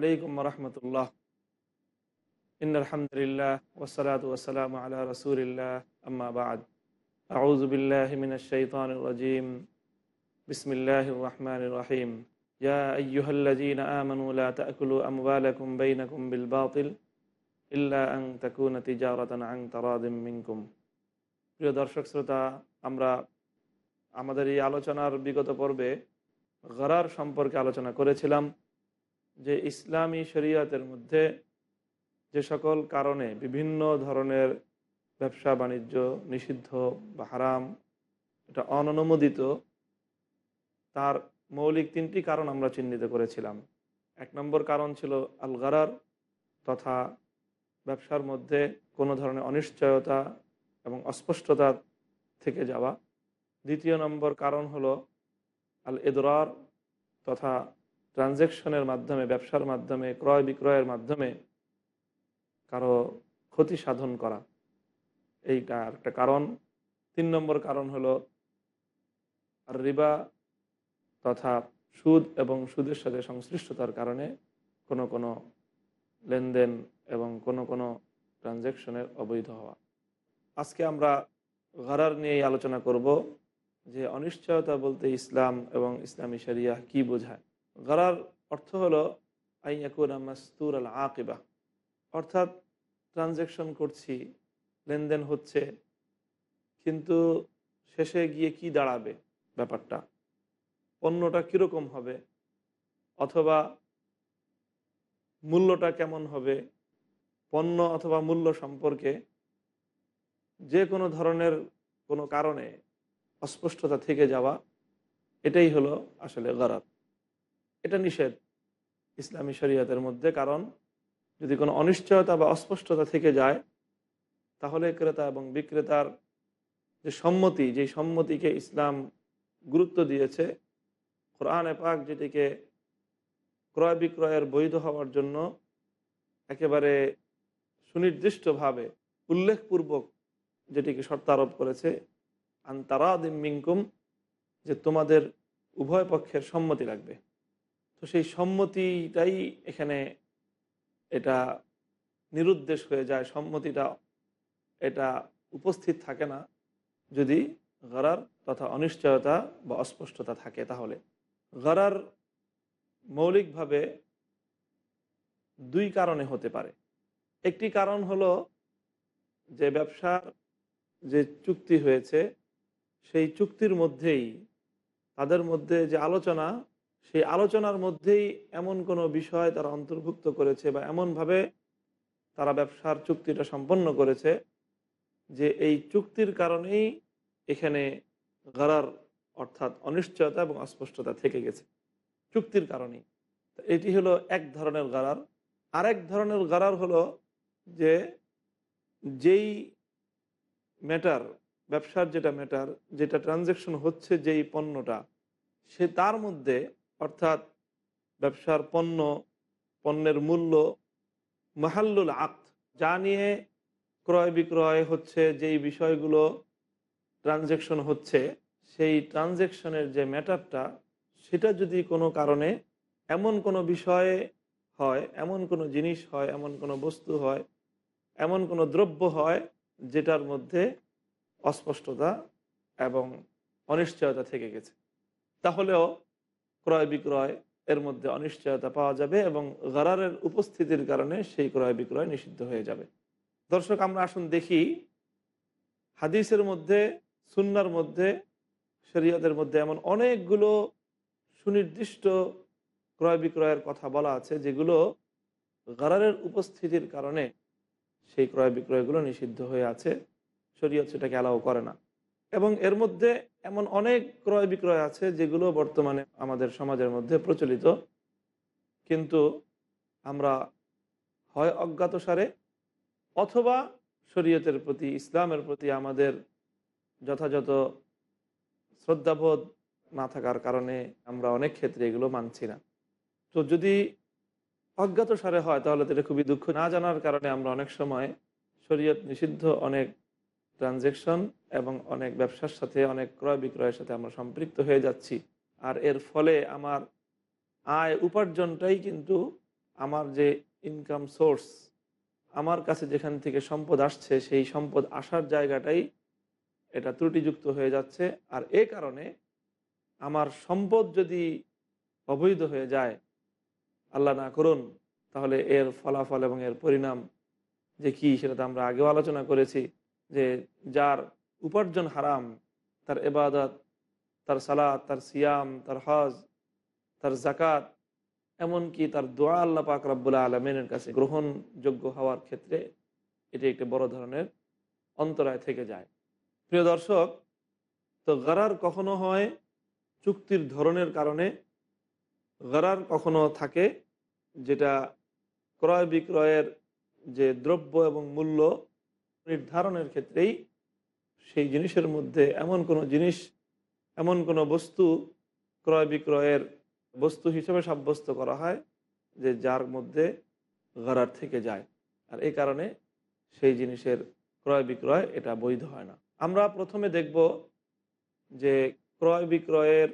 আলাইকুম রহমতুল্লাহ। ইন আলহামদুলিল্লাহ ওসলাত ওসালাম আলা রসুলিল্লাহ, আম্মা বাদ। আউযু বিল্লাহি মিনাশ শাইতানির রাজিম। বিসমিল্লাহির রহমানির রহিম। ইয়া আইয়ুহাল্লাযীনা আমানু লা তা'কুলু আমওয়ালাকুম বাইনাকুম বিল বাতিল, ইল্লা আন তাকুনা তিজারাতান আন তারাদিম মিনকুম। প্রিয় দর্শক শ্রোতা, আমরা আমাদের এই আলোচনার বিগত পর্বে গরার সম্পর্কে আলোচনা করেছিলাম। যে ইসলামী শরিয়াতের মধ্যে যে সকল কারণে বিভিন্ন ধরনের ব্যবসা, বাণিজ্য নিষিদ্ধ বা হারাম, এটা অননুমোদিত, তার মৌলিক তিনটি কারণ আমরা চিহ্নিত করেছিলাম। এক নম্বর কারণ ছিল আলগারার তথা ব্যবসার মধ্যে কোনো ধরনের অনিশ্চয়তা এবং অস্পষ্টতা থেকে যাওয়া। দ্বিতীয় নম্বর কারণ হলো আল এদরার তথা ট্রানজ্যাকশনের মাধ্যমে, ব্যবসার মাধ্যমে, ক্রয় বিক্রয়ের মাধ্যমে কারও ক্ষতি সাধন করা। এইটা একটা কারণ। তিন নম্বর কারণ হলো রিবা তথা সুদ এবং সুদের সাথে সংশ্লিষ্টতার কারণে কোনো কোনো লেনদেন এবং কোনো কোনো ট্রানজ্যাকশনের অবৈধ হওয়া। আজকে আমরা ঘরার নিয়েই আলোচনা করব যে অনিশ্চয়তা বলতে ইসলাম এবং ইসলামী শরিয়া কি বোঝায়। গরার অর্থ হলো আইয়াকুন মাস্তুর আল আকিবা। অর্থাৎ ট্রানজ্যাকশন করছি, লেনদেন হচ্ছে, কিন্তু শেষে গিয়ে কি দাঁড়াবে ব্যাপারটা? পণ্যটা কীরকম হবে? অথবা মূল্যটা কেমন হবে? পণ্য অথবা মূল্য সম্পর্কে যে কোনো ধরনের কোনো কারণে অস্পষ্টতা থেকে যাওয়া, এটাই হলো আসলে গরাত এটা নিষেধ ইসলামী শরীয়তের মধ্যে, কারণ যদি কোনো অনিশ্চয়তা বা অস্পষ্টতা থেকে যায়, তাহলে ক্রেতা এবং বিক্রেতার যে সম্মতি যে সম্মতিকে ইসলাম গুরুত্ব দিয়েছে, কোরআনে পাক যেটিকে ক্রয় বিক্রয়ের বৈধ হওয়ার জন্য একেবারে সুনির্দিষ্টভাবে উল্লেখপূর্বক যেটিকে শর্ত আরোপ করেছে আন্তারাদিম মিঙ্কুম যে তোমাদের উভয় পক্ষের সম্মতি লাগবে। তো সেই সম্মতিটাই এখানে এটা নিরুদ্দেশ হয়ে যায়, সম্মতিটা এটা উপস্থিত থাকে না। যদি গড়ার তথা অনিশ্চয়তা বা অস্পষ্টতা থাকে তাহলে। গড়ার মৌলিকভাবে দুই কারণে হতে পারে। একটি কারণ হলো যে ব্যবসার যে চুক্তি হয়েছে, সেই চুক্তির মধ্যেই তাদের মধ্যে যে আলোচনা সেই আলোচনার মধ্যেই এমন কোনো বিষয় তারা অন্তর্ভুক্ত করেছে বা এমনভাবে তারা ব্যবসার চুক্তিটা সম্পন্ন করেছে যে এই চুক্তির কারণেই এখানে গারার অর্থাৎ অনিশ্চয়তা এবং অস্পষ্টতা থেকে গেছে। চুক্তির কারণেই। এটি হলো এক ধরনের গারার। আরেক ধরনের গারার হলো যে যেই ম্যাটার ব্যবসার যেটা ম্যাটার যেটা ট্রানজ্যাকশন হচ্ছে যেই পণ্যটা, সে তার মধ্যে অর্থাৎ ব্যবসার পণ্য, পণ্যের মূল্য, মাহাল্লুল আক্ত যা নিয়ে ক্রয় বিক্রয় হচ্ছে, যেই বিষয়গুলো ট্রানজেকশন হচ্ছে, সেই ট্রানজ্যাকশনের যে ম্যাটারটা সেটা যদি কোনো কারণে এমন কোনো বিষয়ে হয়, এমন কোনো জিনিস হয়, এমন কোনো বস্তু হয়, এমন কোনো দ্রব্য হয়, যেটার মধ্যে অস্পষ্টতা এবং অনিশ্চয়তা থেকে গেছে। তাহলেও ক্রয় বিক্রয় এর মধ্যে অনিশ্চয়তা পাওয়া যাবে এবং গরারের উপস্থিতির কারণে সেই ক্রয় বিক্রয় নিষিদ্ধ হয়ে যাবে। দর্শক, আমরা আসুন দেখি হাদিসের মধ্যে, সুন্নার মধ্যে, শরীয়তের মধ্যে এমন অনেকগুলো সুনির্দিষ্ট ক্রয় বিক্রয়ের কথা বলা আছে যেগুলো গারারের উপস্থিতির কারণে সেই ক্রয় বিক্রয়গুলো নিষিদ্ধ হয়ে আছে। শরীয়ত সেটাকে অ্যালাউ করে না। এবং এর মধ্যে এমন অনেক ক্রয় বিক্রয় আছে যেগুলো বর্তমানে আমাদের সমাজের মধ্যে প্রচলিত। কিন্তু আমরা হয় অজ্ঞাতসারে অথবা শরীয়তের প্রতি, ইসলামের প্রতি আমাদের যথাযথ শ্রদ্ধাবোধ না থাকার কারণে আমরা অনেক ক্ষেত্রে এগুলো মানছি না। তো যদি অজ্ঞাত সারে হয় তাহলে তো এটা খুবই দুঃখ না জানার কারণে আমরা অনেক সময় শরীয়ত নিষিদ্ধ অনেক ট্রানজেকশন এবং অনেক ব্যবসার সাথে, অনেক ক্রয় বিক্রয়ের সাথে আমরা সম্পৃক্ত হয়ে যাচ্ছি। আর এর ফলে আমার আয় উপার্জনটাই কিন্তু আমার যে ইনকাম সোর্স আমার কাছে যেখান থেকে সম্পদ আসছে, সেই সম্পদ আসার জায়গাটাই এটা ত্রুটিযুক্ত হয়ে যাচ্ছে। আর এ কারণে আমার সম্পদ যদি অবৈধ হয়ে যায়, আল্লাহ না করুন, তাহলে এর ফলাফল এবং এর পরিণাম যে কী সেটা তো আমরা আগেও আলোচনা করেছি। যে যার উপার্জন হারাম, তার এবাদত তার সালাত, তার সিয়াম, তার হজ, তার জাকাত এমনকি তার দোয়া আল্লাহ পাক রব্বুল্লাহ আলমিনের কাছে গ্রহণযোগ্য হওয়ার ক্ষেত্রে এটি একটি বড় ধরনের অন্তরায় থেকে যায়। প্রিয় দর্শক, তো গরার কখনো হয় চুক্তির ধরনের কারণে? গরার কখনো থাকে যেটা ক্রয় বিক্রয়ের যে দ্রব্য এবং মূল্য নির্ধারণের ক্ষেত্রেই সেই জিনিসের মধ্যে এমন কোনো জিনিস, এমন কোনো বস্তু ক্রয় বিক্রয়ের বস্তু হিসেবে সাব্যস্ত করা হয় যে যার মধ্যে গরার থেকে যায়। আর এই কারণে সেই জিনিসের ক্রয় বিক্রয় এটা বৈধ হয় না। আমরা প্রথমে দেখব যে ক্রয় বিক্রয়ের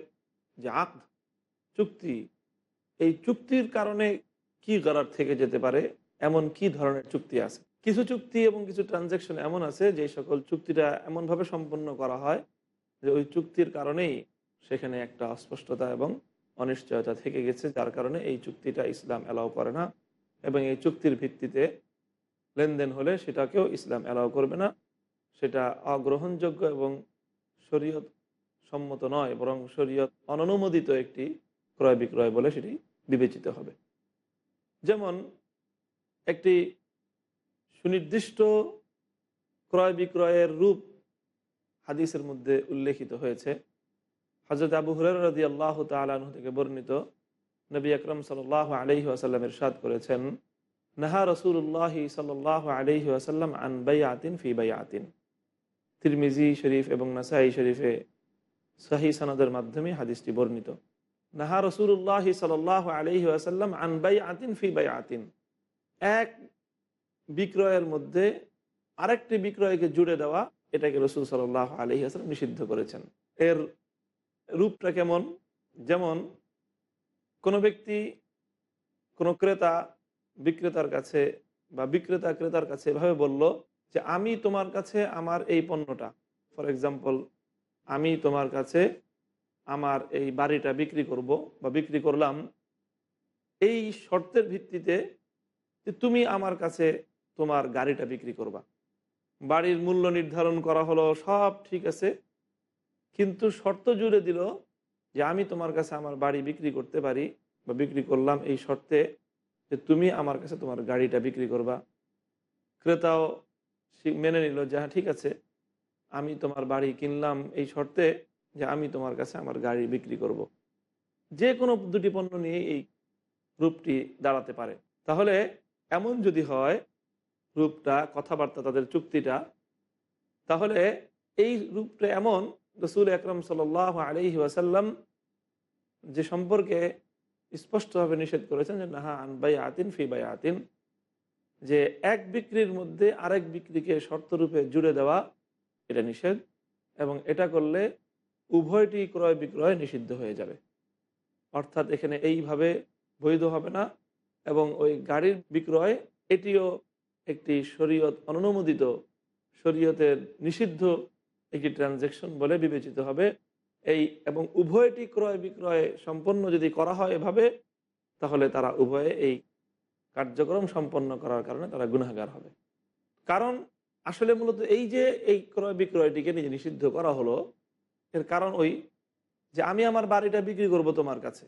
যে আক চুক্তি, এই চুক্তির কারণে কি গরার থেকে যেতে পারে, এমন কি ধরনের চুক্তি আছে? কিছু চুক্তি এবং কিছু ট্রানজ্যাকশন এমন আছে যে সকল চুক্তিটা এমনভাবে সম্পন্ন করা হয় যে ওই চুক্তির কারণেই সেখানে একটা অস্পষ্টতা এবং অনিশ্চয়তা থেকে গেছে, যার কারণে এই চুক্তিটা ইসলাম অ্যালাউ করে না এবং এই চুক্তির ভিত্তিতে লেনদেন হলে সেটাকেও ইসলাম অ্যালাউ করবে না। সেটা অগ্রহণযোগ্য এবং শরীয়ত সম্মত নয়, বরং শরীয়ত অননুমোদিত একটি ক্রয় বিক্রয় বলে সেটি বিবেচিত হবে। যেমন একটি সুনির্দিষ্ট ক্রয় বিক্রয়ের রূপ হাদিসের মধ্যে উল্লেখিত হয়েছে। হজরত আবু হুরার আল্লাহ তালু থেকে বর্ণিত নবী আকরম সাল আলহি আসাল্লামের সাদ করেছেন, নাহা রসুল্লাহ সাল আলহি আসাল্লাম আন বাই আতিন ফি বাই আতিন তিরমিজি শরীফ এবং নাসাই শরীফে সাহি সানাদের মাধ্যমে হাদিসটি বর্ণিত। নাহা রসুল্লাহ সাল আলহি আসাল্লাম আন বাই আতিন ফি বাই আতিন এক বিক্রয়ের মধ্যে আরেকটি বিক্রয়কে জুড়ে দেওয়া এটাকে রসুল সাল্লাহ আলহি আসাল্লাম নিষিদ্ধ করেছেন। এর রূপটা কেমন? যেমন, কোনো ব্যক্তি কোনো ক্রেতা বিক্রেতার কাছে বা বিক্রেতা ক্রেতার কাছে এভাবে বলল যে, আমি তোমার কাছে আমার এই পণ্যটা। ফর এক্সাম্পল, আমি তোমার কাছে আমার এই বাড়িটা বিক্রি করব বা বিক্রি করলাম। এই শর্তের ভিত্তিতে যে, তুমি আমার কাছে তোমার গাড়িটা বিক্রি করবা। বাড়ির মূল্য নির্ধারণ করা হলো, সব ঠিক আছে। কিন্তু শর্ত জুড়ে দিল যে আমি তোমার কাছে আমার বাড়ি বিক্রি করতে পারি বা বিক্রি করলাম এই শর্তে যে তুমি আমার কাছে তোমার গাড়িটা বিক্রি করবা। ক্রেতাও মেনে নিল যে হ্যাঁ ঠিক আছে, আমি তোমার বাড়ি কিনলাম এই শর্তে যে আমি তোমার কাছে আমার গাড়ি বিক্রি করব। যে কোনো দুটি পণ্য নিয়ে এই রূপটি দাঁড়াতে পারে। তাহলে এমন যদি হয় রূপটা, কথাবার্তা, তাদের চুক্তিটা, তাহলে এই রূপটা এমন, রসুল আকরম সাল আলহি ওয়াসাল্লাম যে সম্পর্কে স্পষ্টভাবে নিষেধ করেছেন যে, নাহা আন বাই আতিন ফি বাই আতিন যে এক বিক্রির মধ্যে আরেক বিক্রিকে শর্তরূপে জুড়ে দেওয়া, এটা নিষেধ এবং এটা করলে উভয়টি ক্রয় বিক্রয় নিষিদ্ধ হয়ে যাবে। অর্থাৎ এখানে এইভাবে বৈধ হবে না এবং ওই গাড়ির বিক্রয়, এটিও একটি শরীয়ত, অনুমোদিত শরীয়তের নিষিদ্ধ একটি ট্রানজ্যাকশন বলে বিবেচিত হবে। এই এবং উভয়টি ক্রয় বিক্রয় সম্পন্ন যদি করা হয় এভাবে, তাহলে তারা উভয়ে এই কার্যক্রম সম্পন্ন করার কারণে তারা গুণাগার হবে। কারণ আসলে মূলত এই যে এই ক্রয় বিক্রয়টিকে নিজে নিষিদ্ধ করা হলো, এর কারণ ওই যে আমি আমার বাড়িটা বিক্রি করব তোমার কাছে।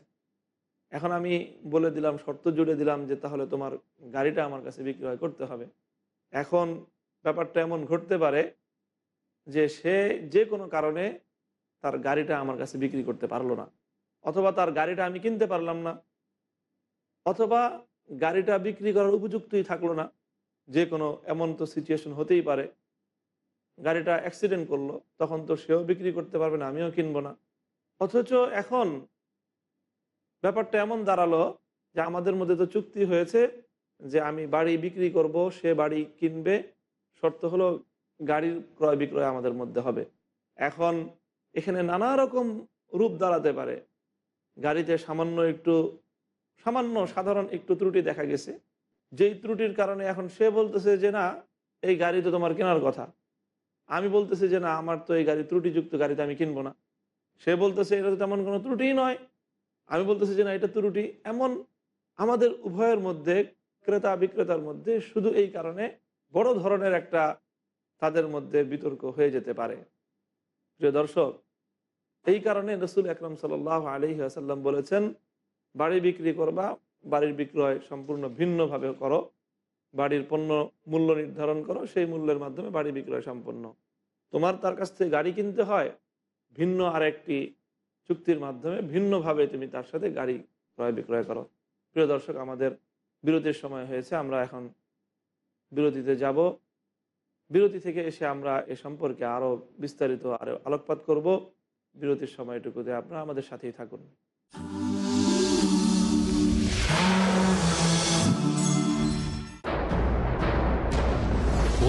এখন আমি বলে দিলাম, শর্ত জুড়ে দিলাম যে তাহলে তোমার গাড়িটা আমার কাছে বিক্রয় করতে হবে। এখন ব্যাপারটা এমন ঘটতে পারে যে সে যে কোনো কারণে তার গাড়িটা আমার কাছে বিক্রি করতে পারল না, অথবা তার গাড়িটা আমি কিনতে পারলাম না, অথবা গাড়িটা বিক্রি করার উপযুক্তই থাকল না, যে কোনো এমন তো সিচুয়েশন হতেই পারে। গাড়িটা অ্যাক্সিডেন্ট করল, তখন তো সেও বিক্রি করতে পারবে না, আমিও কিনবো না। অথচ এখন ব্যাপারটা এমন দাঁড়াল যে আমাদের মধ্যে তো চুক্তি হয়েছে যে আমি বাড়ি বিক্রি করব, সে বাড়ি কিনবে। শর্ত হলো গাড়ির ক্রয় বিক্রয় আমাদের মধ্যে হবে। এখন এখানে নানা রকম রূপ দাঁড়াতে পারে। গাড়িতে সামান্য একটু, সামান্য সাধারণ একটু ত্রুটি দেখা গেছে। যেই ত্রুটির কারণে এখন সে বলতেছে যে, না, এই গাড়ি তো তোমার কেনার কথা। আমি বলতেছি যে, না, আমার তো এই গাড়ি ত্রুটিযুক্ত গাড়িতে আমি কিনবো না। সে বলতেছে, এটা তো তেমন কোনো ত্রুটিই নয়। আমি বলতেছি যে না, এটা ত্রুটি এমন আমাদের উভয়ের মধ্যে, ক্রেতা বিক্রেতার মধ্যে শুধু এই কারণে বড় ধরনের একটা তাদের মধ্যে বিতর্ক হয়ে যেতে পারে। প্রিয় দর্শক, এই কারণে রসুল আকরম সাল আলহি আসাল্লাম বলেছেন, বাড়ি বিক্রি করবা, বাড়ির বিক্রয় সম্পূর্ণ ভিন্নভাবে করো, বাড়ির পণ্য মূল্য নির্ধারণ করো, সেই মূল্যের মাধ্যমে বাড়ি বিক্রয় সম্পন্ন। তোমার তার কাছ থেকে গাড়ি কিনতে হয়, ভিন্ন আর একটি চুক্তির মাধ্যমে ভিন্নভাবে তুমি তার সাথে গাড়ি ক্রয় বিক্রয় করো। প্রিয় দর্শক, আমাদের বিরতির সময় হয়েছে, আমরা এখন বিরতিতে যাব। বিরতি থেকে এসে আমরা এ সম্পর্কে আরও বিস্তারিত আরও আলোকপাত করব। বিরতির সময়টুকুতে আপনারা আমাদের সাথেই থাকুন।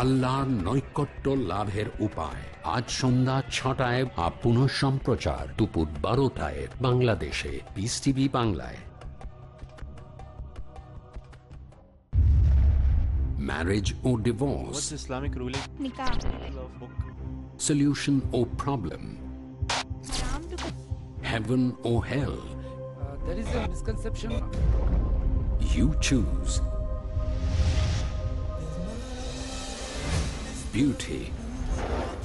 আল্লাহর নৈকট্য লাভের উপায় আজ সন্ধ্যা ছটায় আপ পুনঃ সম্প্রচার দুপুর বারোটায় বাংলাদেশে পিস টিভি বাংলায় marriage O divorce solution or problem Islam to heaven or Uh, there is a misconception. You choose. Beauty,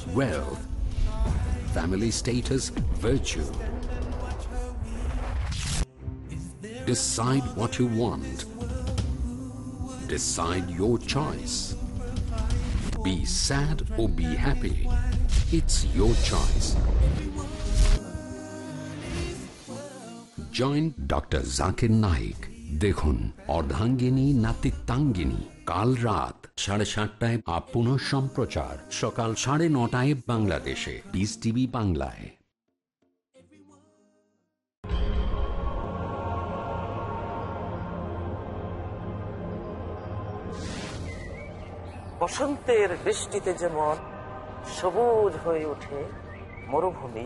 wealth, family status, virtue. Decide what you want. Decide your choice. Be sad or be happy. It's your choice. Joint doctor Zakir Naik দেখুন অর্ধাঙ্গিনী নাতিত্বাঙ্গিনী কাল রাত সাড়ে সাতটায় up পুনঃ সম্প্রচার। সকাল সাড়ে নটায় বাংলাদেশে। পিস টিভি বাংলায়। বসন্তের বৃষ্টিতে যেমন সবুজ হয়ে ওঠে মরুভূমি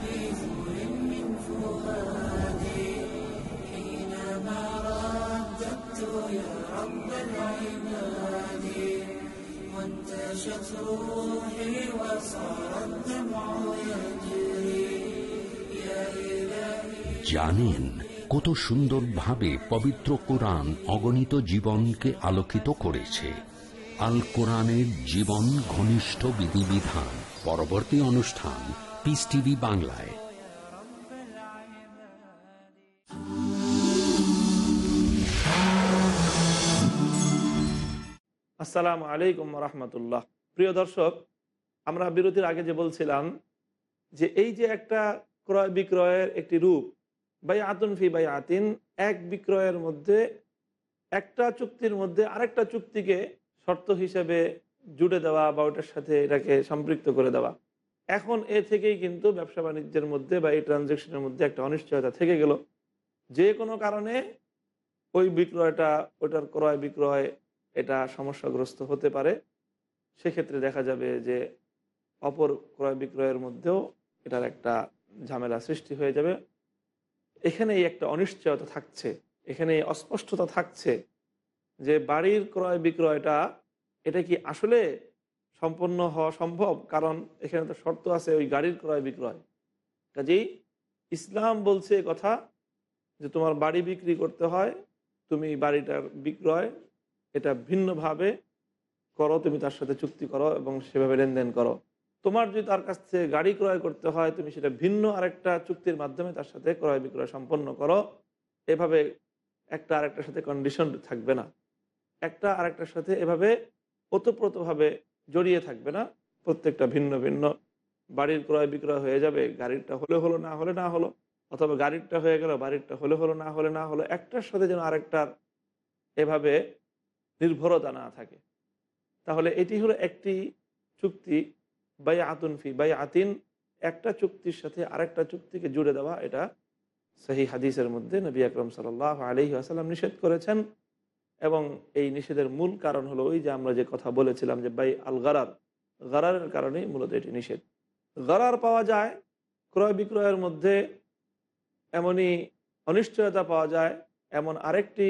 জানেন কত সুন্দরভাবে পবিত্র কোরআন অগণিত জীবনকে আলোকিত করেছে। আল কোরআনের জীবন ঘনিষ্ঠ বিধিবিধান। পরবর্তী অনুষ্ঠান পিস টিভি বাংলায়। আসসালামু আলাইকুম রহমতুল্লাহ। প্রিয় দর্শক, আমরা বিরতির আগে যে বলছিলাম যে এই যে একটা ক্রয় বিক্রয়ের একটি রূপ বাই আতুন ফি বাই আতিন এক বিক্রয়ের মধ্যে, একটা চুক্তির মধ্যে আরেকটা চুক্তিকে শর্ত হিসেবে জুড়ে দেওয়া বা ওটার সাথে এটাকে সম্পৃক্ত করে দেওয়া। এখন এ থেকেই কিন্তু ব্যবসা বাণিজ্যের মধ্যে বা এই ট্রানজ্যাকশনের মধ্যে একটা অনিশ্চয়তা থেকে গেল। যে কোনো কারণে ওই বিক্রয়টা, ওটার ক্রয় বিক্রয় এটা সমস্যাগ্রস্ত হতে পারে। সেক্ষেত্রে দেখা যাবে যে অপর ক্রয় বিক্রয়ের মধ্যেও এটার একটা ঝামেলা সৃষ্টি হয়ে যাবে। এখানেই একটা অনিশ্চয়তা থাকছে। এখানে অস্পষ্টতা থাকছে যে বাড়ির ক্রয় বিক্রয়টা, এটা কি আসলে সম্পন্ন হওয়া সম্ভব? কারণ এখানে তো শর্ত আছে ওই গাড়ির ক্রয় বিক্রয়। কাজেই ইসলাম বলছে কথা যে তোমার বাড়ি বিক্রি করতে হয়, তুমি বাড়িটার বিক্রয় এটা ভিন্নভাবে করো, তুমি তার সাথে চুক্তি করো এবং সেভাবে লেনদেন করো। তোমার যদি তার কাছ থেকে গাড়ি ক্রয় করতে হয়, তুমি সেটা ভিন্ন আরেকটা চুক্তির মাধ্যমে তার সাথে ক্রয় বিক্রয় সম্পন্ন করো। এভাবে একটা আরেকটার সাথে কন্ডিশন থাকবে না। একটা আরেকটার সাথে এভাবে ওতপ্রোতভাবে জড়িয়ে থাকবে না। প্রত্যেকটা ভিন্ন ভিন্ন। বাড়ির ক্রয় বিক্রয় হয়ে যাবে, গাড়িরটা হলে হলো না হলে না হলো, অথবা গাড়িরটা হয়ে গেল, বাড়িরটা হলে হলো না হলে না হলো, একটার সাথে যেন আরেকটার এভাবে নির্ভরতা না থাকে। তাহলে এটি হলো একটি চুক্তি বাই আতুন ফি বাই আতিন একটা চুক্তির সাথে আরেকটা চুক্তিকে জুড়ে দেওয়া, এটা সেই হাদিসের মধ্যে নবী আকরম সাল আলহি আসাল্লাম নিষেধ করেছেন। এবং এই নিষেধের মূল কারণ হলো ওই যে আমরা যে কথা বলেছিলাম যে বাই আল গারার, গারারের কারণেই মূলত এটি নিষেধ। গারার পাওয়া যায়, ক্রয় বিক্রয়ের মধ্যে এমনই অনিশ্চয়তা পাওয়া যায়। এমন আরেকটি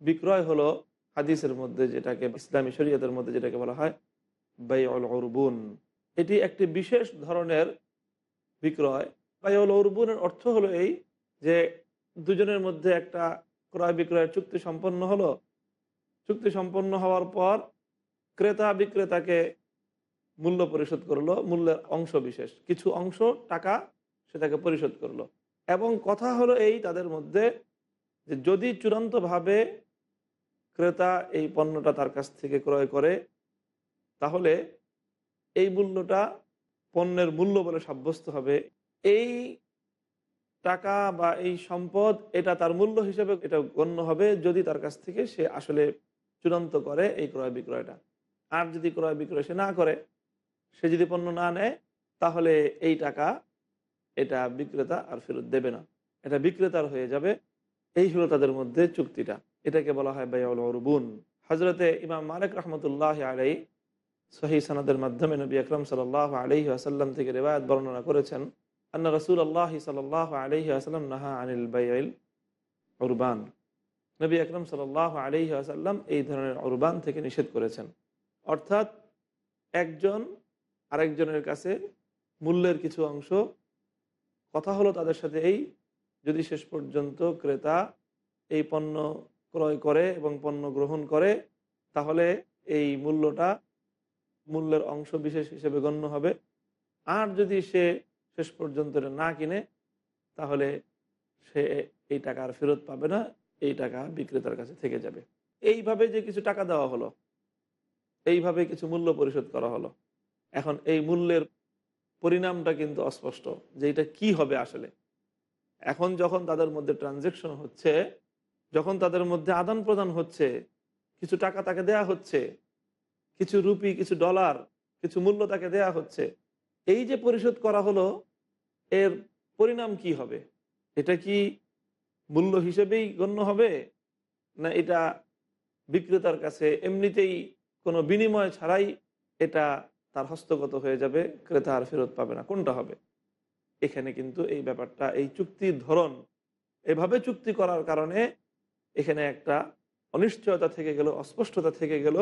বিক্রয় হলো হাদিসের মধ্যে যেটাকে, ইসলামী শরীয়তের মধ্যে যেটাকে বলা হয় বাই অল অরবুন এটি একটি বিশেষ ধরনের বিক্রয়। বাই অল অরবুনের অর্থ হলো এই যে দুজনের মধ্যে একটা ক্রয় বিক্রয়ের চুক্তি সম্পন্ন হলো। চুক্তি সম্পন্ন হওয়ার পর ক্রেতা বিক্রেতাকে মূল্য পরিশোধ করল, মূল্যের অংশ বিশেষ। কিছু অংশ টাকা সেটাকে পরিশোধ করল। এবং কথা হলো এই তাদের মধ্যে যে যদি চূড়ান্তভাবে ক্রেতা এই পণ্যটা তার কাছ থেকে ক্রয় করে, তাহলে এই মূল্যটা পণ্যের মূল্য বলে সাব্যস্ত হবে। এই টাকা বা এই সম্পদ এটা তার মূল্য হিসেবে এটা গণ্য হবে যদি তার কাছ থেকে সে আসলে চূড়ান্ত করে এই ক্রয় বিক্রয়টা। আর যদি ক্রয় বিক্রয় সে না করে, সে যদি পণ্য না নেয়, তাহলে এই টাকা এটা বিক্রেতা আর ফেরত দেবে না। এটা বিক্রেতার হয়ে যাবে। এই হলো তাদের মধ্যে চুক্তিটা। এটাকে বলা হয় বায়াউল অরবুন হজরতে ইমাম মালিক রহমতুল্লাহ আলাই সহি সনদের মাধ্যমে নবী আকরম সাল আলহি আসাল্লাম থেকে রেবায়ত বর্ণনা করেছেন আন্না রসুল আল্লাহ সাল আলহি আসাল্লাম নাহা আনিল বাইল উরবান। নবী আকরম সাল আলহি আসাল্লাম এই ধরনের উরবান থেকে নিষেধ করেছেন। অর্থাৎ একজন আরেকজনের কাছে মূল্যের কিছু অংশ কথা হলো তাদের সাথে এই, যদি শেষ পর্যন্ত ক্রেতা এই পণ্য ক্রয় করে এবং পণ্য গ্রহণ করে, তাহলে এই মূল্যটা মূল্যের অংশ বিশেষ হিসেবে গণ্য হবে। আর যদি সে শেষ পর্যন্ত না কিনে, তাহলে সে এই টাকা আর ফেরত পাবে না, এই টাকা বিক্রেতার কাছে থেকে যাবে। এইভাবে যে কিছু টাকা দেওয়া হলো, এইভাবে কিছু মূল্য পরিশোধ করা হলো। এখন এই মূল্যের পরিণামটা কিন্তু অস্পষ্ট যে এটা কি হবে আসলে। এখন যখন তাদের মধ্যে ট্রানজেকশন হচ্ছে যখন তাদের মধ্যে আদান প্রদান হচ্ছে, কিছু টাকা তাকে দেয়া হচ্ছে, কিছু রুপি, কিছু ডলার, কিছু মূল্য তাকে দেয়া হচ্ছে, এই যে পরিশোধ করা হলো, এর পরিণাম কি হবে? এটা কি মূল্য হিসেবেই গণ্য হবে? না এটা বিক্রেতার কাছে এমনিতেই কোনো বিনিময় ছাড়াই এটা তার হস্তগত হয়ে যাবে, ক্রেতা আর ফেরত পাবে না? কোনটা হবে? এখানে কিন্তু এই ব্যাপারটা, এই চুক্তির ধরন, এভাবে চুক্তি করার কারণে এখানে একটা অনিশ্চয়তা থেকে গেল, অস্পষ্টতা থেকে গেল।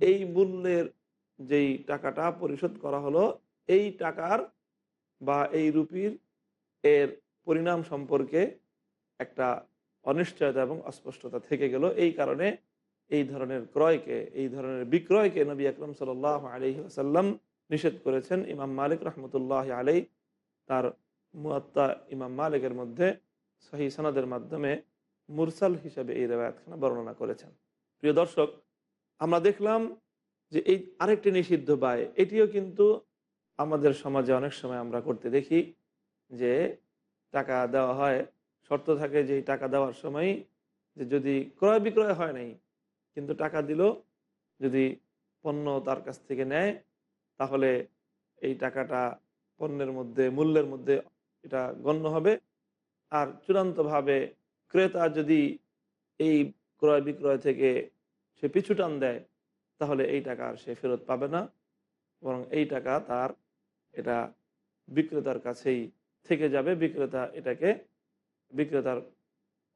এই মূল্যের যেই টাকাটা পরিশোধ করা হলো, এই টাকার বা এই রুপির এর পরিণাম সম্পর্কে একটা অনিশ্চয়তা এবং অস্পষ্টতা থেকে গেল। এই কারণে এই ধরনের ক্রয়কে, এই ধরনের বিক্রয়কে নবী আকরম সাল আলহি আসাল্লাম নিষেধ করেছেন। ইমাম মালিক রহমতুল্লাহ আলাই তার মুয়াত্তা ইমাম মালিকের মধ্যে সহি সনদের মাধ্যমে মুরসাল হিসাবে এই রেবায়াতখানা বর্ণনা করেছেন। প্রিয় দর্শক, আমরা দেখলাম যে এই আরেকটি নিষিদ্ধ ব্যয় এটিও কিন্তু আমাদের সমাজে অনেক সময় আমরা করতে দেখি যে টাকা দেওয়া হয়, শর্ত থাকে যে টাকা দেওয়ার সময় যে যদি ক্রয় বিক্রয় হয় নাই, কিন্তু টাকা দিল, যদি পণ্য তার কাছ থেকে নেয়, তাহলে এই টাকাটা পণ্যের মধ্যে, মূল্যের মধ্যে এটা গণ্য হবে। আর চূড়ান্তভাবে ক্রেতা যদি এই ক্রয় বিক্রয় থেকে সে পিছু টান দেয়, তাহলে এই টাকা আর সে ফেরত পাবে না। বরং এই টাকা তার এটা বিক্রেতার কাছেই থেকে যাবে। বিক্রেতা এটাকে, বিক্রেতার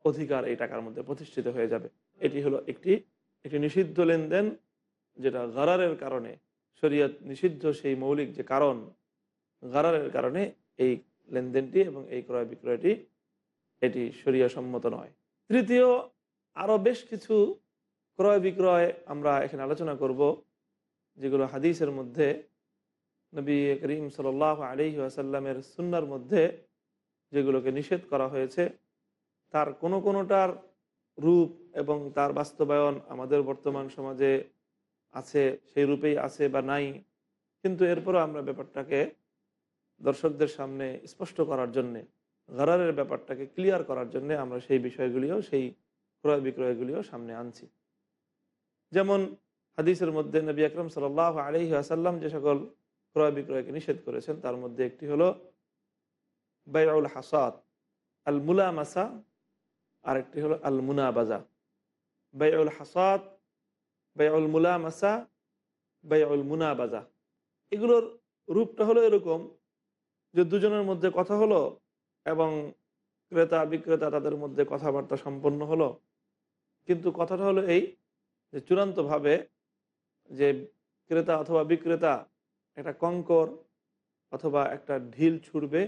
অধিকার এই টাকার মধ্যে প্রতিষ্ঠিত হয়ে যাবে। এটি হলো একটি একটি নিষিদ্ধ লেনদেন যেটা গারারের কারণে, শরীয়ত নিষিদ্ধ সেই মৌলিক যে কারণ, গারারের কারণে এই লেনদেনটি এবং এই ক্রয় বিক্রয়টি এটি সম্মত নয়। তৃতীয় আরও বেশ কিছু ক্রয় বিক্রয় আমরা এখানে আলোচনা করব, যেগুলো হাদিসের মধ্যে, নবী করিম সাল আলহি আসাল্লামের সুন্নার মধ্যে যেগুলোকে নিষেধ করা হয়েছে, তার কোনো কোনোটার রূপ এবং তার বাস্তবায়ন আমাদের বর্তমান সমাজে আছে, সেই রূপেই আছে বা নাই। কিন্তু এরপরও আমরা ব্যাপারটাকে দর্শকদের সামনে স্পষ্ট করার জন্যে গরারের ব্যাপারটাকে ক্লিয়ার করার জন্য আমরা সেই বিষয়গুলিও, সেই ক্রয় বিক্রয়গুলিও সামনে আনছি। যেমন হাদিসের মধ্যে নবী আকরম সাল আলহি আসাল্লাম যে সকল ক্রয় বিক্রয়কে নিষেধ করেছেন, তার মধ্যে একটি হলো বায়উল হাসাদ, আল মুলা মাসা আরেকটি হলো আল মুনা বাজা বায়উল হাসাদ বায়উল মুলা মাসা বায়উল মুনা বাজা এগুলোর রূপটা হলো এরকম যে দুজনের মধ্যে কথা হলো এবং ক্রেতা, বিক্রেতা তাদের মধ্যে কথাবার্তা সম্পন্ন হলো। কিন্তু কথাটা হলো এই যে চূড়ান্তভাবে যে ক্রেতা অথবা বিক্রেতা একটা কঙ্কর অথবা একটা ঢিল ছুড়বে,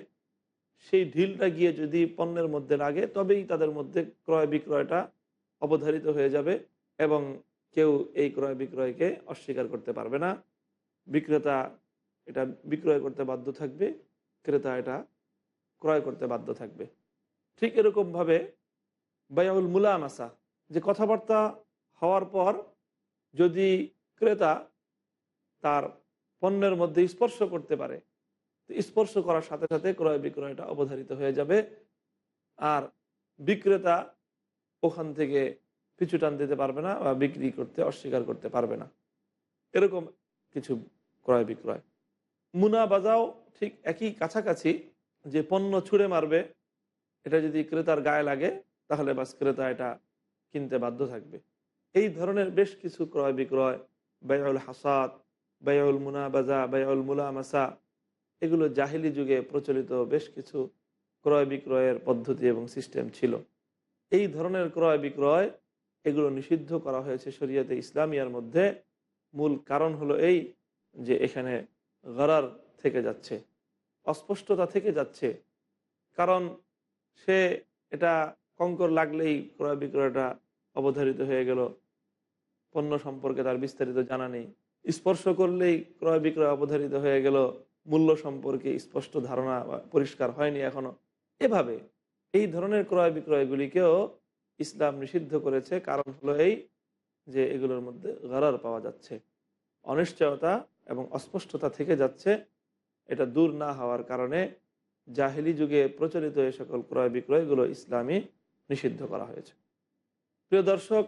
সেই ঢিলটা গিয়ে যদি পণ্যের মধ্যে লাগে তবেই তাদের মধ্যে ক্রয় বিক্রয়টা অবধারিত হয়ে যাবে এবং কেউ এই ক্রয় বিক্রয়কে অস্বীকার করতে পারবে না। বিক্রেতা এটা বিক্রয় করতে বাধ্য থাকবে, ক্রেতা এটা ক্রয় করতে বাধ্য থাকবে। ঠিক এরকমভাবে বায়াউল মুলামাসা, যে কথাবার্তা হওয়ার পর যদি ক্রেতা তার পণ্যের মধ্যে স্পর্শ করতে পারে, তো স্পর্শ করার সাথে সাথে ক্রয় বিক্রয়টা অবধারিত হয়ে যাবে আর বিক্রেতা ওখান থেকে পিছু টান দিতে পারবে না বা বিক্রি করতে অস্বীকার করতে পারবে না। এরকম কিছু ক্রয় বিক্রয়। মুনা বাজাও ঠিক একই কাছাকাছি যে পণ্য ছুঁড়ে মারবে, এটা যদি ক্রেতার গায়ে লাগে, তাহলে বাস ক্রেতা এটা কিনতে বাধ্য থাকবে। এই ধরনের বেশ কিছু ক্রয় বিক্রয় ব্যয়উল হাসাদ ব্যয়উল মুনাবাজা ব্যয়উল মুলামাসা, এগুলো জাহিলি যুগে প্রচলিত বেশ কিছু ক্রয় বিক্রয়ের পদ্ধতি এবং সিস্টেম ছিল। এই ধরনের ক্রয় বিক্রয়, এগুলো নিষিদ্ধ করা হয়েছে শরীয়তে ইসলামিয়ার মধ্যে। মূল কারণ হলো এই যে এখানে গরার থেকে যাচ্ছে। অস্পষ্টতা থেকে যাচ্ছে। কারণ সে এটা কঙ্কর লাগলেই ক্রয় বিক্রয়টা অবধারিত হয়ে গেল। পণ্য সম্পর্কে তার বিস্তারিত জানা নেই। স্পর্শ করলেই ক্রয় বিক্রয় অবধারিত হয়ে গেল। মূল্য সম্পর্কে স্পষ্ট ধারণা পরিষ্কার হয়নি এখনও। এভাবে এই ধরনের ক্রয় বিক্রয়গুলিকেও ইসলাম নিষিদ্ধ করেছে। কারণ হলো এই যে এগুলোর মধ্যে গরার পাওয়া যাচ্ছে। অনিশ্চয়তা এবং অস্পষ্টতা থেকে যাচ্ছে। এটা দূর না হওয়ার কারণে জাহেলি যুগে প্রচলিত এই সকল ক্রয় বিক্রয়গুলো ইসলামী নিষিদ্ধ করা হয়েছে। প্রিয় দর্শক,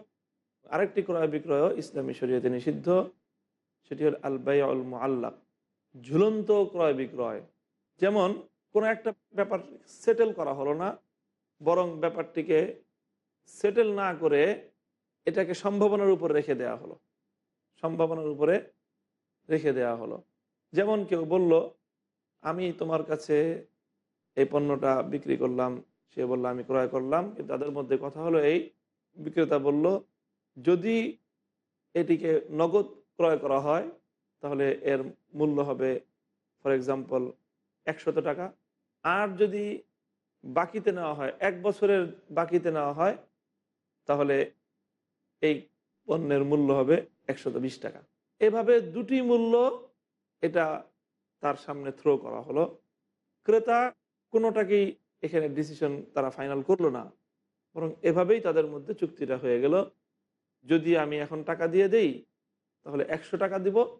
আরেকটি ক্রয় বিক্রয় ইসলামী শরীয়তে নিষিদ্ধ। সেটি হল আলবাই আল মোয়াল্লাক ঝুলন্ত ক্রয় বিক্রয়। যেমন, কোনো একটা ব্যাপার সেটেল করা হলো না, বরং ব্যাপারটিকে সেটেল না করে এটাকে সম্ভাবনার উপর রেখে দেওয়া হলো। সম্ভাবনার উপরে রেখে দেওয়া হলো। যেমন কেউ বলল আমি তোমার কাছে এই পণ্যটা বিক্রি করলাম। সে বলল, আমি ক্রয় করলাম। কিন্তু তাদের মধ্যে কথা হলো এই, বিক্রেতা বলল, যদি এটিকে নগদ ক্রয় করা হয়, তাহলে এর মূল্য হবে, ফর এক্সাম্পল, একশত টাকা। আর যদি বাকিতে নেওয়া হয়, এক বছরের বাকিতে নেওয়া হয়, তাহলে এই পণ্যের মূল্য হবে একশত টাকা। এভাবে দুটি মূল্য এটা তার সামনে থ্রো করা হলো। ক্রেতা কোনোটাকেই এখানে ডিসিশন তারা ফাইনাল করল না। বরং এভাবেই তাদের মধ্যে চুক্তিটা হয়ে গেল। যদি আমি এখন টাকা দিয়ে দেই, তাহলে একশো টাকা দিব।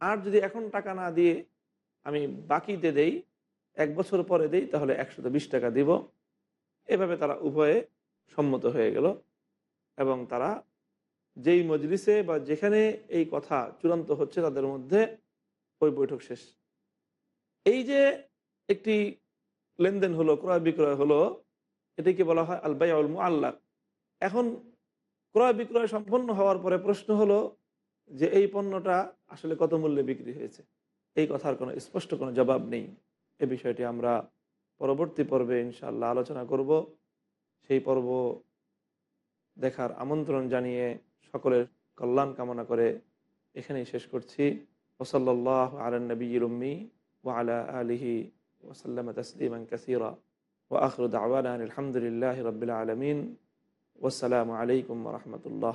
আর যদি এখন টাকা না দিয়ে আমি বাকিতে দেই, এক বছর পরে দেই, তাহলে একশত বিশ টাকা দিব। এভাবে তারা উভয়ে সম্মত হয়ে গেল। এবং তারা যেই মজলিসে বা যেখানে এই কথা চূড়ান্ত হচ্ছে, তাদের মধ্যে ওই বৈঠক শেষ। এই যে একটি লেনদেন হলো, ক্রয় বিক্রয় হলো, এটাকে বলা হয় আলবাই আল আল্লাহ এখন ক্রয় বিক্রয় সম্পন্ন হওয়ার পরে প্রশ্ন হলো যে এই পণ্যটা আসলে কত মূল্যে বিক্রি হয়েছে? এই কথার কোনো স্পষ্ট কোনো জবাব নেই। এ বিষয়টি আমরা পরবর্তী পর্বে ইনশাল্লাহ আলোচনা করব। সেই পর্ব দেখার আমন্ত্রণ জানিয়ে সকলের কল্যাণ কামনা করে এখানেই শেষ করছি। ওসল্লাহ আলা নবী ও আলা আলিহি ওসাল্লাম তসলিমান কাসিরা ও আখরুদ আওয়ান আলহামদুলিল্লাহ রবিল আলমিন ওসালামু আলাইকুম রহমতুল্লাহ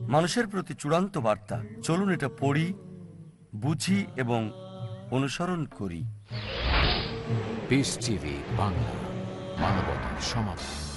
মানুষের প্রতি চূড়ান্ত বার্তা। চলুন এটা পড়ি বুঝি এবং অনুসরণ করি। বাংলা মানবতার সমাধান